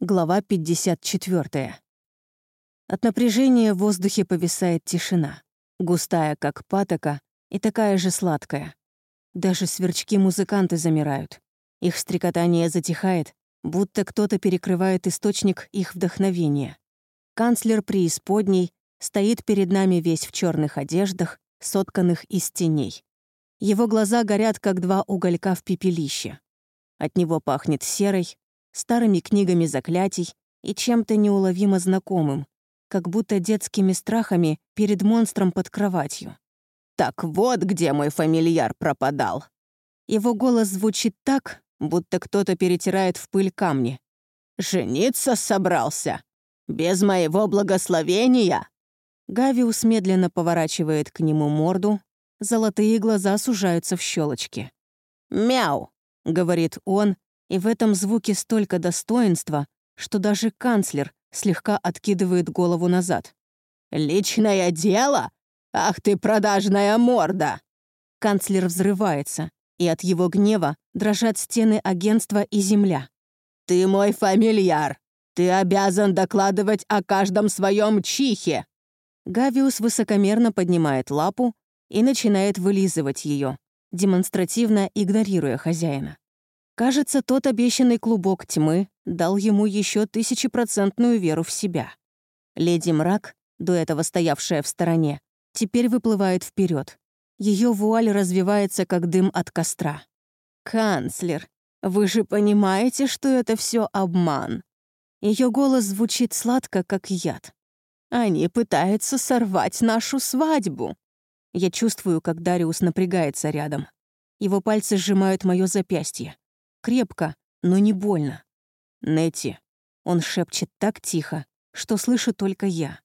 Глава 54. От напряжения в воздухе повисает тишина. Густая, как патока, и такая же сладкая. Даже сверчки-музыканты замирают. Их стрекотание затихает, будто кто-то перекрывает источник их вдохновения. Канцлер преисподней стоит перед нами весь в черных одеждах, сотканных из теней. Его глаза горят, как два уголька в пепелище. От него пахнет серой, старыми книгами заклятий и чем-то неуловимо знакомым, как будто детскими страхами перед монстром под кроватью. «Так вот где мой фамильяр пропадал!» Его голос звучит так, будто кто-то перетирает в пыль камни. «Жениться собрался? Без моего благословения?» Гавиус медленно поворачивает к нему морду, золотые глаза сужаются в щелочки. «Мяу!» — говорит он, и в этом звуке столько достоинства, что даже канцлер слегка откидывает голову назад. «Личное дело? Ах ты продажная морда!» Канцлер взрывается, и от его гнева дрожат стены агентства и земля. «Ты мой фамильяр! Ты обязан докладывать о каждом своем чихе!» Гавиус высокомерно поднимает лапу и начинает вылизывать ее, демонстративно игнорируя хозяина. Кажется, тот обещанный клубок тьмы дал ему еще тысячепроцентную веру в себя. Леди Мрак, до этого стоявшая в стороне, теперь выплывает вперед. Ее вуаль развивается, как дым от костра. «Канцлер, вы же понимаете, что это все обман?» Ее голос звучит сладко, как яд. «Они пытаются сорвать нашу свадьбу». Я чувствую, как Дариус напрягается рядом. Его пальцы сжимают мое запястье. Крепко, но не больно. Нети. Он шепчет так тихо, что слышу только я.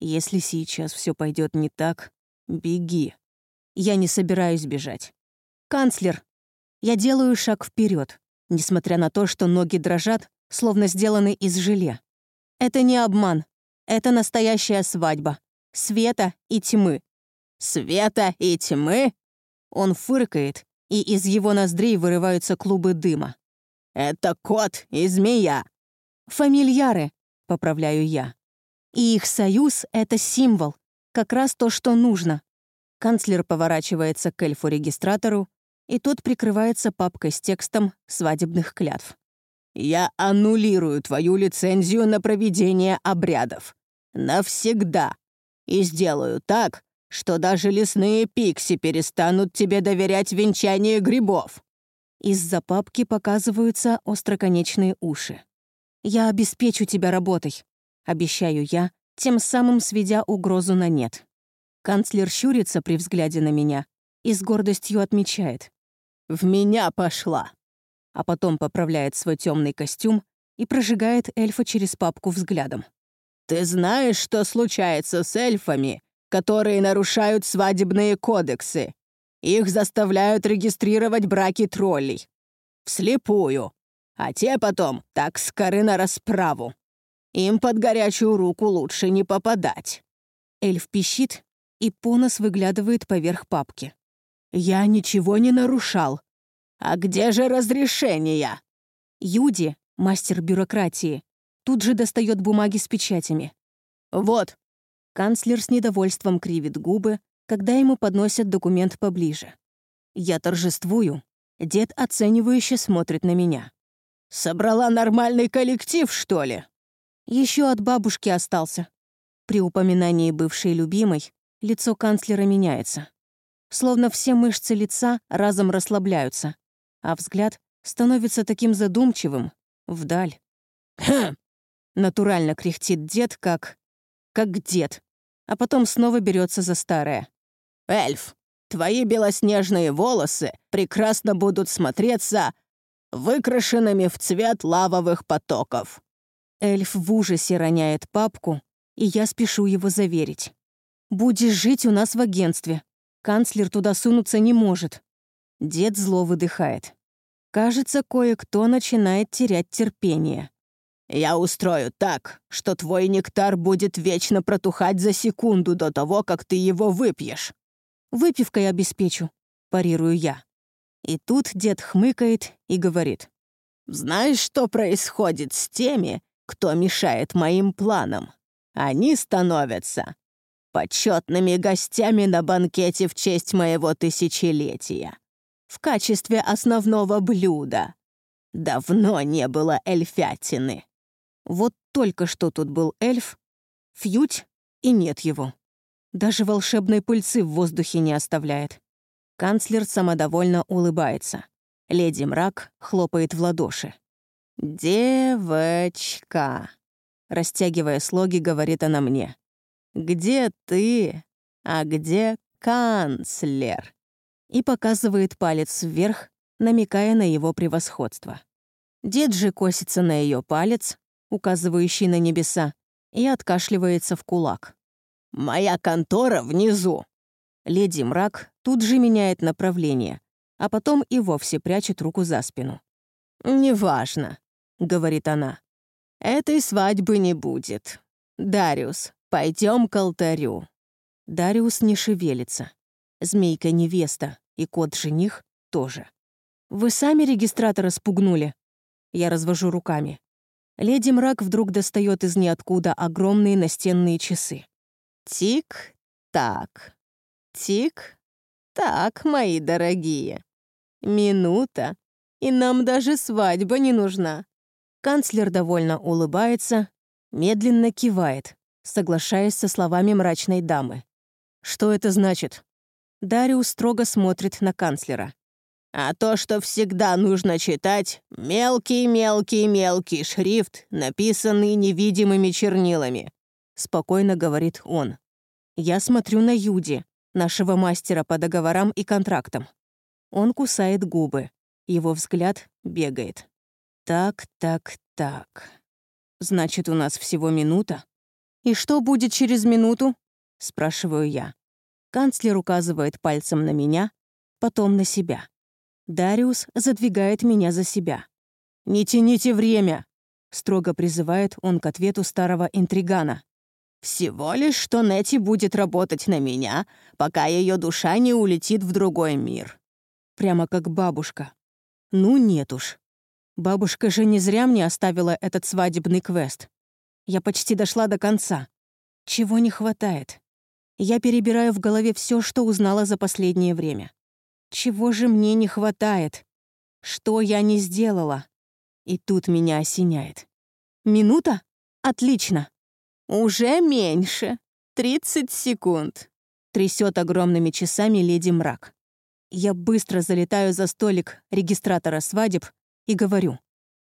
Если сейчас все пойдет не так, беги. Я не собираюсь бежать. Канцлер. Я делаю шаг вперед, несмотря на то, что ноги дрожат, словно сделаны из желе. Это не обман. Это настоящая свадьба. Света и тьмы. Света и тьмы? Он фыркает, и из его ноздрей вырываются клубы дыма. «Это кот и змея!» «Фамильяры», — поправляю я. «И их союз — это символ, как раз то, что нужно». Канцлер поворачивается к эльфу-регистратору, и тот прикрывается папкой с текстом свадебных клятв. «Я аннулирую твою лицензию на проведение обрядов. Навсегда. И сделаю так, что даже лесные пикси перестанут тебе доверять венчание грибов». Из-за папки показываются остроконечные уши. «Я обеспечу тебя работой», — обещаю я, тем самым сведя угрозу на нет. Канцлер щурится при взгляде на меня и с гордостью отмечает. «В меня пошла!» А потом поправляет свой темный костюм и прожигает эльфа через папку взглядом. «Ты знаешь, что случается с эльфами, которые нарушают свадебные кодексы. Их заставляют регистрировать браки троллей. Вслепую. А те потом так скоры на расправу. Им под горячую руку лучше не попадать. Эльф пищит, и Понос выглядывает поверх папки. «Я ничего не нарушал. А где же разрешение?» Юди, мастер бюрократии, тут же достает бумаги с печатями. «Вот, Канцлер с недовольством кривит губы, когда ему подносят документ поближе. Я торжествую. Дед оценивающе смотрит на меня. «Собрала нормальный коллектив, что ли?» Еще от бабушки остался. При упоминании бывшей любимой лицо канцлера меняется. Словно все мышцы лица разом расслабляются, а взгляд становится таким задумчивым, вдаль. «Хм!» Натурально кряхтит дед, как... как дед а потом снова берется за старое. «Эльф, твои белоснежные волосы прекрасно будут смотреться выкрашенными в цвет лавовых потоков». Эльф в ужасе роняет папку, и я спешу его заверить. «Будешь жить у нас в агентстве. Канцлер туда сунуться не может». Дед зло выдыхает. Кажется, кое-кто начинает терять терпение. Я устрою так, что твой нектар будет вечно протухать за секунду до того, как ты его выпьешь». «Выпивкой обеспечу», — парирую я. И тут дед хмыкает и говорит. «Знаешь, что происходит с теми, кто мешает моим планам. Они становятся почетными гостями на банкете в честь моего тысячелетия. В качестве основного блюда. Давно не было эльфятины. Вот только что тут был эльф, фьють, и нет его. Даже волшебной пыльцы в воздухе не оставляет. Канцлер самодовольно улыбается. Леди Мрак хлопает в ладоши. «Девочка», — растягивая слоги, говорит она мне. «Где ты? А где канцлер?» И показывает палец вверх, намекая на его превосходство. Дед же косится на ее палец, указывающий на небеса, и откашливается в кулак. «Моя контора внизу!» Леди Мрак тут же меняет направление, а потом и вовсе прячет руку за спину. «Неважно», — говорит она. «Этой свадьбы не будет. Дариус, пойдем к алтарю». Дариус не шевелится. Змейка-невеста и кот-жених тоже. «Вы сами регистратора спугнули?» Я развожу руками. Леди Мрак вдруг достает из ниоткуда огромные настенные часы. Тик-так, тик-так, мои дорогие. Минута, и нам даже свадьба не нужна». Канцлер довольно улыбается, медленно кивает, соглашаясь со словами мрачной дамы. «Что это значит?» Дариус строго смотрит на канцлера. «А то, что всегда нужно читать, мелкий-мелкий-мелкий шрифт, написанный невидимыми чернилами», — спокойно говорит он. «Я смотрю на Юди, нашего мастера по договорам и контрактам. Он кусает губы. Его взгляд бегает. Так, так, так. Значит, у нас всего минута? И что будет через минуту? Спрашиваю я. Канцлер указывает пальцем на меня, потом на себя. Дариус задвигает меня за себя. «Не тяните время!» — строго призывает он к ответу старого интригана. «Всего лишь, что Нети будет работать на меня, пока ее душа не улетит в другой мир». Прямо как бабушка. Ну нет уж. Бабушка же не зря мне оставила этот свадебный квест. Я почти дошла до конца. Чего не хватает? Я перебираю в голове все, что узнала за последнее время. Чего же мне не хватает? Что я не сделала? И тут меня осеняет. Минута? Отлично. Уже меньше. Тридцать секунд. Трясет огромными часами леди Мрак. Я быстро залетаю за столик регистратора свадеб и говорю.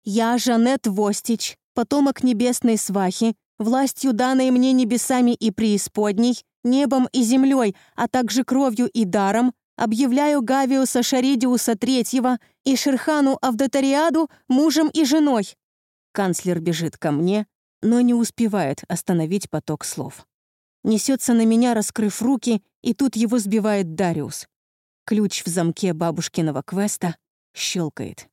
«Я Жанет Востич, потомок небесной свахи, властью данной мне небесами и преисподней, небом и землей, а также кровью и даром, объявляю Гавиуса Шаридиуса Третьего и Шерхану Авдотариаду мужем и женой». Канцлер бежит ко мне, но не успевает остановить поток слов. Несется на меня, раскрыв руки, и тут его сбивает Дариус. Ключ в замке бабушкиного квеста щелкает.